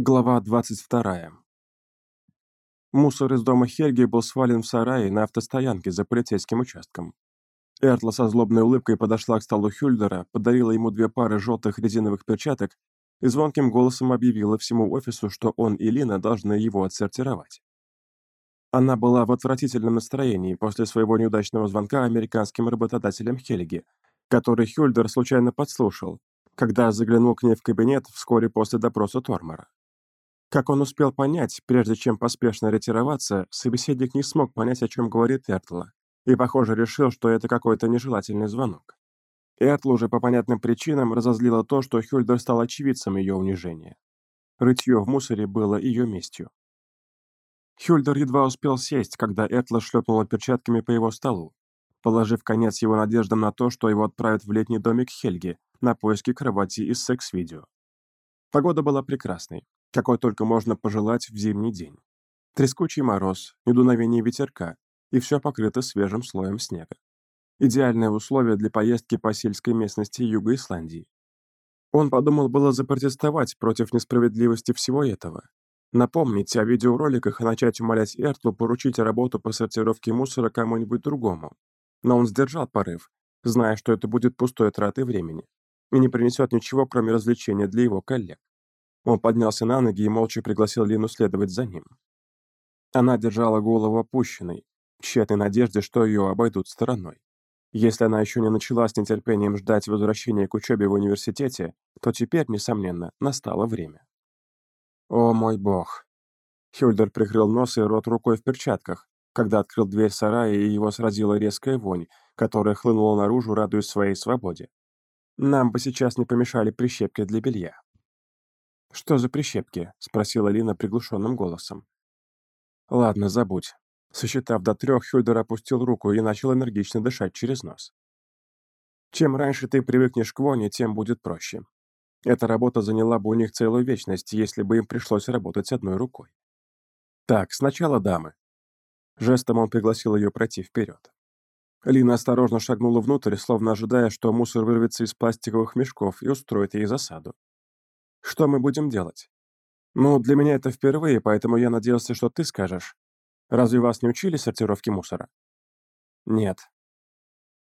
Глава 22. Мусор из дома Хельги был свален в сарае на автостоянке за полицейским участком. Эртла со злобной улыбкой подошла к столу Хюльдера, подарила ему две пары желтых резиновых перчаток и звонким голосом объявила всему офису, что он и Лина должны его отсортировать. Она была в отвратительном настроении после своего неудачного звонка американским работодателям Хельги, который Хюльдер случайно подслушал, когда заглянул к ней в кабинет вскоре после допроса Тормора. Как он успел понять, прежде чем поспешно ретироваться, собеседник не смог понять, о чем говорит Эртла, и, похоже, решил, что это какой-то нежелательный звонок. Эртл уже по понятным причинам разозлило то, что Хюльдер стал очевидцем ее унижения. Рытье в мусоре было ее местью. Хюльдер едва успел сесть, когда Эртла шлепнула перчатками по его столу, положив конец его надеждам на то, что его отправят в летний домик Хельги на поиски кровати из секс-видео. Погода была прекрасной, какой только можно пожелать в зимний день. Трескучий мороз, недуновение ветерка, и все покрыто свежим слоем снега. Идеальное условие для поездки по сельской местности юга Исландии. Он подумал было запротестовать против несправедливости всего этого, напомнить о видеороликах и начать умолять Эртлу поручить работу по сортировке мусора кому-нибудь другому. Но он сдержал порыв, зная, что это будет пустой тратой времени и не принесет ничего, кроме развлечения для его коллег. Он поднялся на ноги и молча пригласил Лину следовать за ним. Она держала голову опущенной, в тщетной надежде, что ее обойдут стороной. Если она еще не начала с нетерпением ждать возвращения к учебе в университете, то теперь, несомненно, настало время. «О мой бог!» Хюльдер прикрыл нос и рот рукой в перчатках, когда открыл дверь сарая, и его сразила резкая вонь, которая хлынула наружу, радуясь своей свободе. «Нам бы сейчас не помешали прищепки для белья». «Что за прищепки?» — спросила Лина приглушенным голосом. «Ладно, забудь». Сосчитав до трех, Хюльдер опустил руку и начал энергично дышать через нос. «Чем раньше ты привыкнешь к воне, тем будет проще. Эта работа заняла бы у них целую вечность, если бы им пришлось работать одной рукой. Так, сначала дамы». Жестом он пригласил ее пройти вперед. Лина осторожно шагнула внутрь, словно ожидая, что мусор вырвется из пластиковых мешков и устроит ей засаду. Что мы будем делать? Ну, для меня это впервые, поэтому я надеялся, что ты скажешь. Разве вас не учили сортировке мусора? Нет.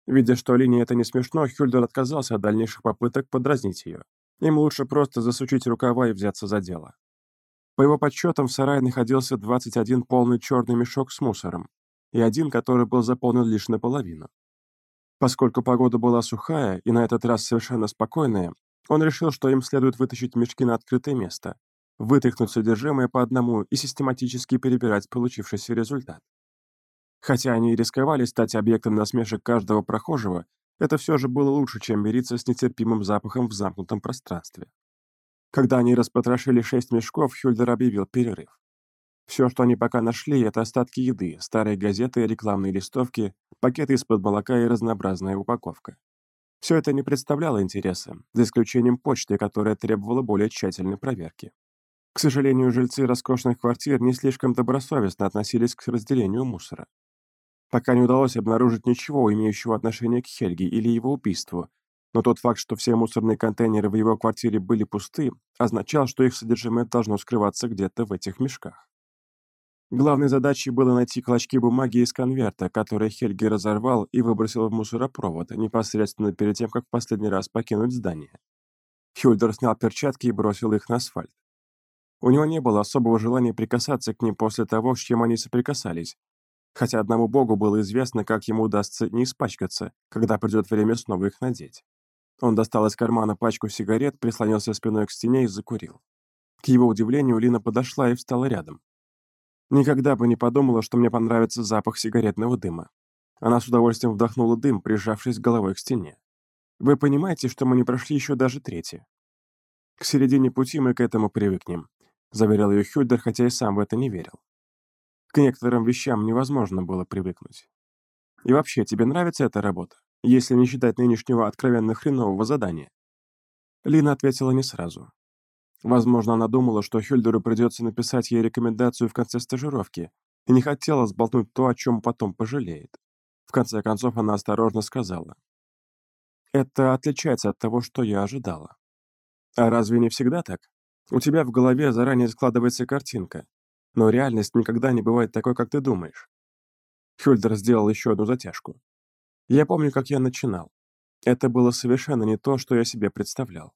Видя, что Лине это не смешно, Хюльдер отказался от дальнейших попыток подразнить ее. Им лучше просто засучить рукава и взяться за дело. По его подсчетам, в сарае находился 21 полный черный мешок с мусором и один, который был заполнен лишь наполовину. Поскольку погода была сухая и на этот раз совершенно спокойная, он решил, что им следует вытащить мешки на открытое место, вытряхнуть содержимое по одному и систематически перебирать получившийся результат. Хотя они и рисковали стать объектом насмешек каждого прохожего, это все же было лучше, чем мириться с нетерпимым запахом в замкнутом пространстве. Когда они распотрошили шесть мешков, Хюльдер объявил перерыв. Все, что они пока нашли, это остатки еды, старые газеты, рекламные листовки, пакеты из-под молока и разнообразная упаковка. Все это не представляло интереса, за исключением почты, которая требовала более тщательной проверки. К сожалению, жильцы роскошных квартир не слишком добросовестно относились к разделению мусора. Пока не удалось обнаружить ничего, имеющего отношение к Хельге или его убийству, но тот факт, что все мусорные контейнеры в его квартире были пусты, означал, что их содержимое должно скрываться где-то в этих мешках. Главной задачей было найти клочки бумаги из конверта, который Хельги разорвал и выбросил в мусоропровод, непосредственно перед тем, как в последний раз покинуть здание. Хюльдер снял перчатки и бросил их на асфальт. У него не было особого желания прикасаться к ним после того, с чем они соприкасались, хотя одному богу было известно, как ему удастся не испачкаться, когда придет время снова их надеть. Он достал из кармана пачку сигарет, прислонился спиной к стене и закурил. К его удивлению, Лина подошла и встала рядом. Никогда бы не подумала, что мне понравится запах сигаретного дыма. Она с удовольствием вдохнула дым, прижавшись головой к стене. Вы понимаете, что мы не прошли еще даже третье. К середине пути мы к этому привыкнем, заверил ее Хюльдер, хотя и сам в это не верил. К некоторым вещам невозможно было привыкнуть. И вообще, тебе нравится эта работа, если не считать нынешнего откровенно хренового задания? Лина ответила не сразу. Возможно, она думала, что Хюльдеру придется написать ей рекомендацию в конце стажировки, и не хотела сболтнуть то, о чем потом пожалеет. В конце концов, она осторожно сказала. «Это отличается от того, что я ожидала». «А разве не всегда так? У тебя в голове заранее складывается картинка, но реальность никогда не бывает такой, как ты думаешь. Хюльдер сделал еще одну затяжку. Я помню, как я начинал. Это было совершенно не то, что я себе представлял.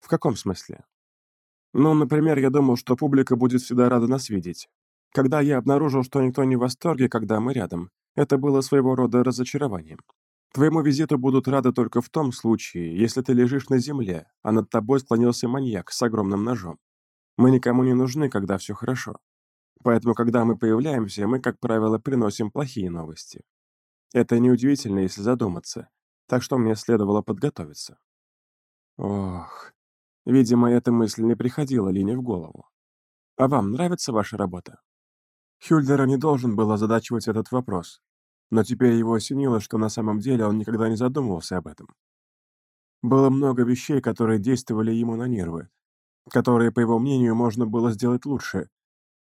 В каком смысле? Ну, например, я думал, что публика будет всегда рада нас видеть. Когда я обнаружил, что никто не в восторге, когда мы рядом, это было своего рода разочарованием. Твоему визиту будут рады только в том случае, если ты лежишь на земле, а над тобой склонился маньяк с огромным ножом. Мы никому не нужны, когда все хорошо. Поэтому, когда мы появляемся, мы, как правило, приносим плохие новости. Это неудивительно, если задуматься, так что мне следовало подготовиться. Ох, видимо, эта мысль не приходила Лине в голову. А вам нравится ваша работа? Хюльдера не должен был озадачивать этот вопрос, но теперь его осенило, что на самом деле он никогда не задумывался об этом. Было много вещей, которые действовали ему на нервы, которые, по его мнению, можно было сделать лучше,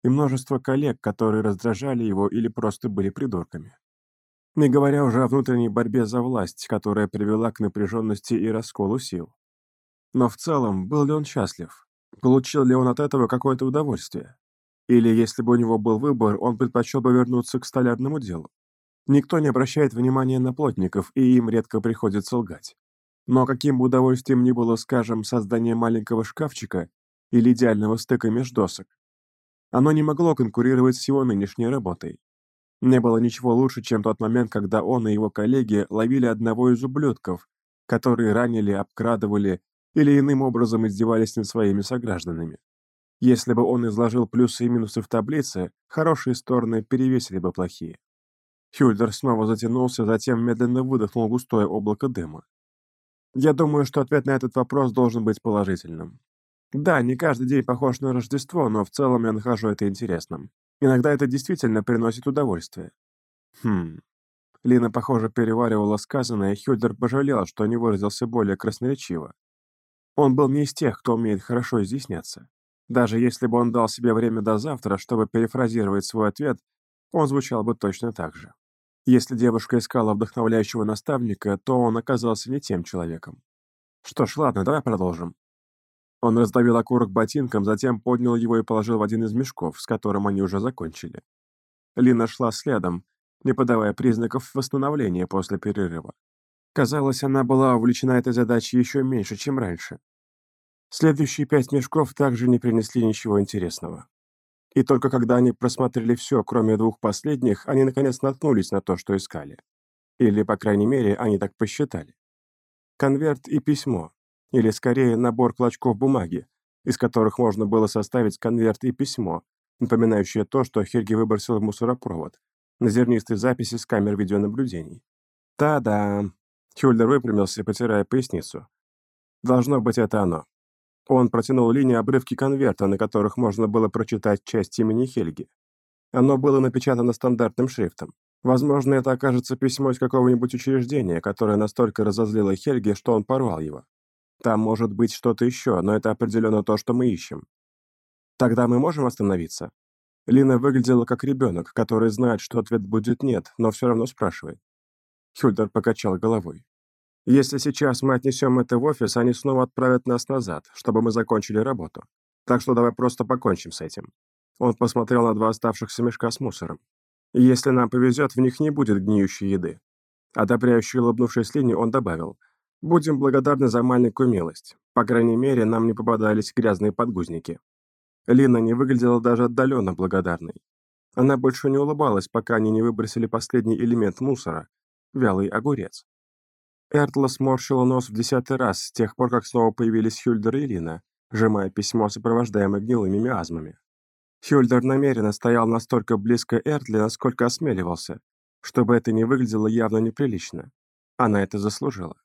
и множество коллег, которые раздражали его или просто были придурками. Не говоря уже о внутренней борьбе за власть, которая привела к напряженности и расколу сил. Но в целом, был ли он счастлив? Получил ли он от этого какое-то удовольствие? Или, если бы у него был выбор, он предпочел бы вернуться к столярному делу? Никто не обращает внимания на плотников, и им редко приходится лгать. Но каким бы удовольствием ни было, скажем, создание маленького шкафчика или идеального стыка меж досок, оно не могло конкурировать с его нынешней работой. Не было ничего лучше, чем тот момент, когда он и его коллеги ловили одного из ублюдков, которые ранили, обкрадывали или иным образом издевались над своими согражданами. Если бы он изложил плюсы и минусы в таблице, хорошие стороны перевесили бы плохие. Хюльдер снова затянулся, затем медленно выдохнул густое облако дыма. Я думаю, что ответ на этот вопрос должен быть положительным. Да, не каждый день похож на Рождество, но в целом я нахожу это интересным. Иногда это действительно приносит удовольствие. Хм. Лина, похоже, переваривала сказанное, и Хюльдер пожалел, что не выразился более красноречиво. Он был не из тех, кто умеет хорошо изъясняться. Даже если бы он дал себе время до завтра, чтобы перефразировать свой ответ, он звучал бы точно так же. Если девушка искала вдохновляющего наставника, то он оказался не тем человеком. Что ж, ладно, давай продолжим. Он раздавил окурок ботинком, затем поднял его и положил в один из мешков, с которым они уже закончили. Лина шла следом, не подавая признаков восстановления после перерыва. Казалось, она была увлечена этой задачей еще меньше, чем раньше. Следующие пять мешков также не принесли ничего интересного. И только когда они просмотрели все, кроме двух последних, они наконец наткнулись на то, что искали. Или, по крайней мере, они так посчитали. Конверт и письмо, или скорее набор клочков бумаги, из которых можно было составить конверт и письмо, напоминающее то, что Хельги выбросил в мусоропровод, на зернистой записи с камер видеонаблюдений. «Та-да!» Хюльдер выпрямился, потирая поясницу. «Должно быть, это оно». Он протянул линии обрывки конверта, на которых можно было прочитать часть имени Хельги. Оно было напечатано стандартным шрифтом. Возможно, это окажется письмо из какого-нибудь учреждения, которое настолько разозлило Хельги, что он порвал его. Там может быть что-то еще, но это определенно то, что мы ищем. Тогда мы можем остановиться? Лина выглядела как ребенок, который знает, что ответ будет «нет», но все равно спрашивает. Хюльдер покачал головой. «Если сейчас мы отнесем это в офис, они снова отправят нас назад, чтобы мы закончили работу. Так что давай просто покончим с этим». Он посмотрел на два оставшихся мешка с мусором. «Если нам повезет, в них не будет гниющей еды». Одобряющий улыбнувшись Лине, он добавил, Будем благодарны за маленькую милость. По крайней мере, нам не попадались грязные подгузники. Лина не выглядела даже отдаленно благодарной. Она больше не улыбалась, пока они не выбросили последний элемент мусора — вялый огурец. Эртла сморщила нос в десятый раз с тех пор, как снова появились Хюльдер и Лина, сжимая письмо, сопровождаемое гнилыми миазмами. Хюльдер намеренно стоял настолько близко Эртле, насколько осмеливался, чтобы это не выглядело явно неприлично. Она это заслужила.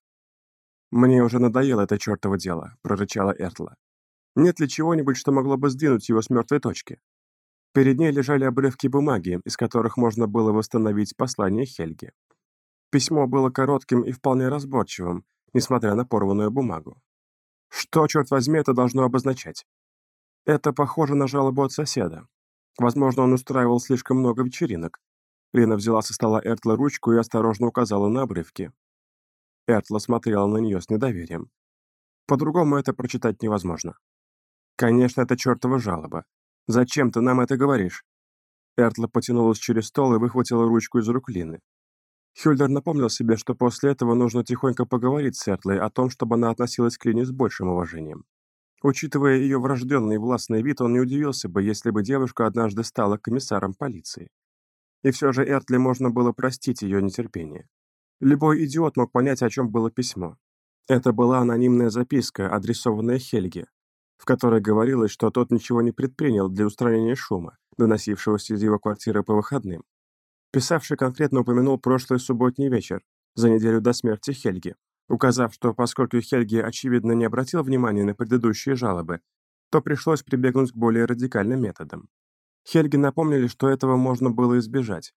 «Мне уже надоело это чертово дело», — прорычала Эртла. «Нет ли чего-нибудь, что могло бы сдвинуть его с мертвой точки?» Перед ней лежали обрывки бумаги, из которых можно было восстановить послание Хельги. Письмо было коротким и вполне разборчивым, несмотря на порванную бумагу. Что, черт возьми, это должно обозначать? Это похоже на жалобу от соседа. Возможно, он устраивал слишком много вечеринок. Лена взяла со стола Эртла ручку и осторожно указала на обрывки. Эртла смотрела на нее с недоверием. По-другому это прочитать невозможно. «Конечно, это чертова жалоба. Зачем ты нам это говоришь?» Эртла потянулась через стол и выхватила ручку из рук Лины. Хюльдер напомнил себе, что после этого нужно тихонько поговорить с Эртлой о том, чтобы она относилась к Лине с большим уважением. Учитывая ее врожденный властный вид, он не удивился бы, если бы девушка однажды стала комиссаром полиции. И все же Эртле можно было простить ее нетерпение. Любой идиот мог понять, о чем было письмо. Это была анонимная записка, адресованная Хельге, в которой говорилось, что тот ничего не предпринял для устранения шума, доносившегося из его квартиры по выходным. Писавший конкретно упомянул прошлый субботний вечер, за неделю до смерти Хельги, указав, что поскольку Хельги, очевидно, не обратил внимания на предыдущие жалобы, то пришлось прибегнуть к более радикальным методам. Хельги напомнили, что этого можно было избежать,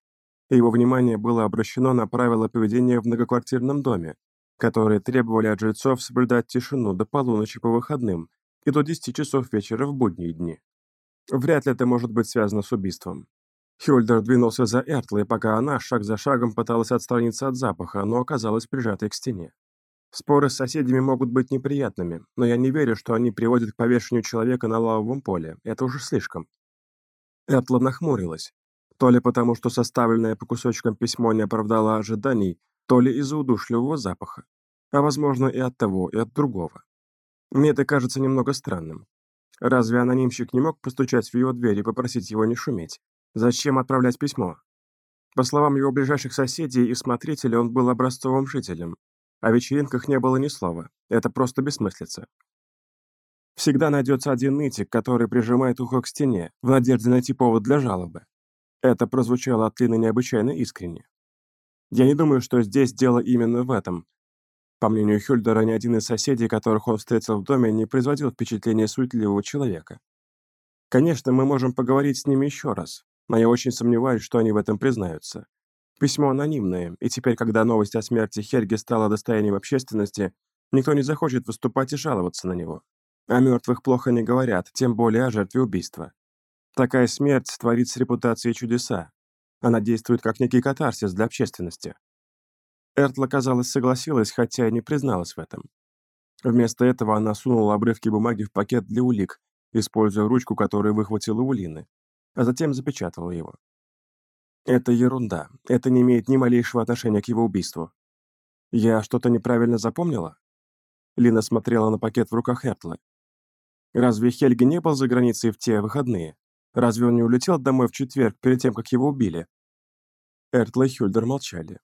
и его внимание было обращено на правила поведения в многоквартирном доме, которые требовали от жильцов соблюдать тишину до полуночи по выходным и до 10 часов вечера в будние дни. Вряд ли это может быть связано с убийством. Хюльдер двинулся за Эртлой, пока она шаг за шагом пыталась отстраниться от запаха, но оказалась прижатой к стене. Споры с соседями могут быть неприятными, но я не верю, что они приводят к повешению человека на лавовом поле. Это уже слишком. Эртла нахмурилась. То ли потому, что составленное по кусочкам письмо не оправдало ожиданий, то ли из-за удушливого запаха. А возможно и от того, и от другого. Мне это кажется немного странным. Разве анонимщик не мог постучать в его дверь и попросить его не шуметь? Зачем отправлять письмо? По словам его ближайших соседей и смотрителей, он был образцовым жителем. О вечеринках не было ни слова. Это просто бессмыслица. Всегда найдется один нытик, который прижимает ухо к стене, в надежде найти повод для жалобы. Это прозвучало от Лины необычайно искренне. Я не думаю, что здесь дело именно в этом. По мнению Хюльдера, ни один из соседей, которых он встретил в доме, не производил впечатления суетливого человека. Конечно, мы можем поговорить с ними еще раз, но я очень сомневаюсь, что они в этом признаются. Письмо анонимное, и теперь, когда новость о смерти Хельги стала достоянием общественности, никто не захочет выступать и жаловаться на него. О мертвых плохо не говорят, тем более о жертве убийства. Такая смерть творит с репутацией чудеса. Она действует как некий катарсис для общественности. Эртла, казалось, согласилась, хотя и не призналась в этом. Вместо этого она сунула обрывки бумаги в пакет для улик, используя ручку, которую выхватила у Лины, а затем запечатала его. Это ерунда. Это не имеет ни малейшего отношения к его убийству. Я что-то неправильно запомнила? Лина смотрела на пакет в руках Эртлы. Разве Хельги не был за границей в те выходные? Разве он не улетел домой в четверг перед тем, как его убили? Эртла и Хюльдер молчали.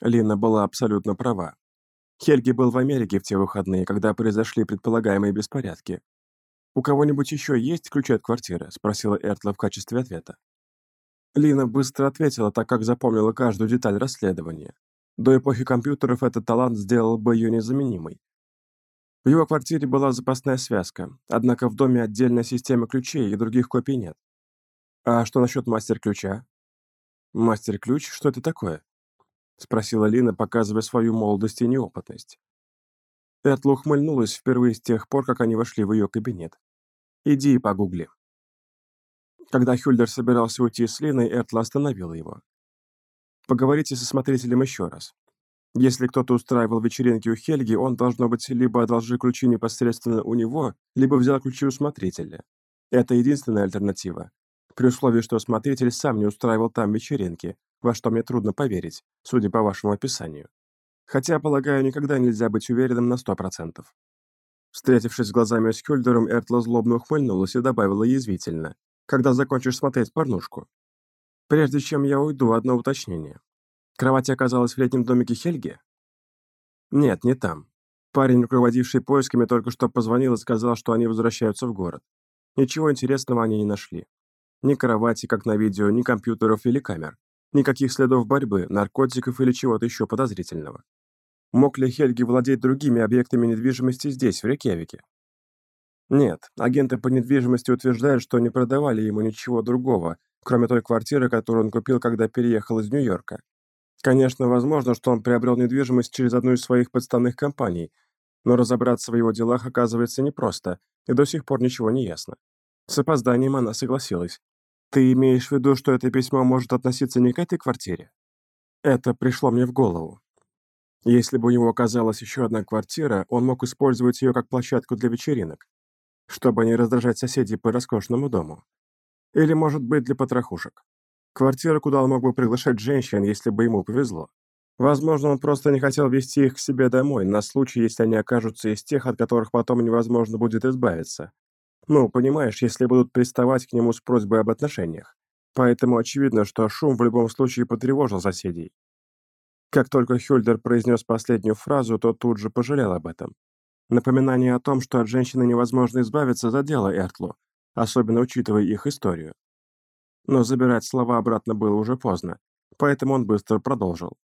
Лина была абсолютно права. Хельги был в Америке в те выходные, когда произошли предполагаемые беспорядки. «У кого-нибудь еще есть ключи от квартиры?» – спросила Эртла в качестве ответа. Лина быстро ответила, так как запомнила каждую деталь расследования. До эпохи компьютеров этот талант сделал бы ее незаменимой. В его квартире была запасная связка, однако в доме отдельная система ключей и других копий нет. А что насчет мастер-ключа? Мастер-ключ? Что это такое? Спросила Лина, показывая свою молодость и неопытность. Этла ухмыльнулась впервые с тех пор, как они вошли в ее кабинет. «Иди и погугли». Когда Хюльдер собирался уйти с Линой, Эртла остановила его. «Поговорите со смотрителем еще раз. Если кто-то устраивал вечеринки у Хельги, он, должно быть, либо одолжил ключи непосредственно у него, либо взял ключи у смотрителя. Это единственная альтернатива. При условии, что смотритель сам не устраивал там вечеринки, во что мне трудно поверить, судя по вашему описанию. Хотя, полагаю, никогда нельзя быть уверенным на сто процентов. Встретившись глазами с Хюльдером, Эртла злобно ухмыльнулась и добавила язвительно когда закончишь смотреть порнушку. Прежде чем я уйду, одно уточнение. Кровать оказалась в летнем домике Хельги? Нет, не там. Парень, руководивший поисками, только что позвонил и сказал, что они возвращаются в город. Ничего интересного они не нашли. Ни кровати, как на видео, ни компьютеров или камер. Никаких следов борьбы, наркотиков или чего-то еще подозрительного. Мог ли Хельги владеть другими объектами недвижимости здесь, в Рейкьявике? Нет, агенты по недвижимости утверждают, что не продавали ему ничего другого, кроме той квартиры, которую он купил, когда переехал из Нью-Йорка. Конечно, возможно, что он приобрел недвижимость через одну из своих подставных компаний, но разобраться в его делах оказывается непросто, и до сих пор ничего не ясно. С опозданием она согласилась. «Ты имеешь в виду, что это письмо может относиться не к этой квартире?» Это пришло мне в голову. Если бы у него оказалась еще одна квартира, он мог использовать ее как площадку для вечеринок. чтобы не раздражать соседей по роскошному дому. Или, может быть, для потрохушек. Квартира, куда он мог бы приглашать женщин, если бы ему повезло. Возможно, он просто не хотел вести их к себе домой, на случай, если они окажутся из тех, от которых потом невозможно будет избавиться. Ну, понимаешь, если будут приставать к нему с просьбой об отношениях. Поэтому очевидно, что шум в любом случае потревожил соседей. Как только Хюльдер произнес последнюю фразу, то тут же пожалел об этом. Напоминание о том, что от женщины невозможно избавиться, задело Эртлу, особенно учитывая их историю. Но забирать слова обратно было уже поздно, поэтому он быстро продолжил.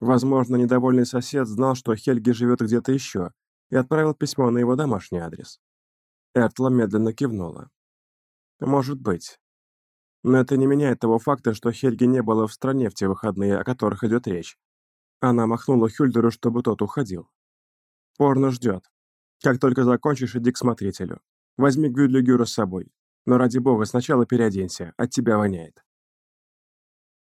Возможно, недовольный сосед знал, что Хельги живет где-то еще, и отправил письмо на его домашний адрес. Эртла медленно кивнула. «Может быть. Но это не меняет того факта, что Хельги не было в стране в те выходные, о которых идет речь. Она махнула Хюльдеру, чтобы тот уходил. «Порно ждет. Как только закончишь, иди к смотрителю. Возьми Гюдлигюра с собой. Но ради бога, сначала переоденься, от тебя воняет».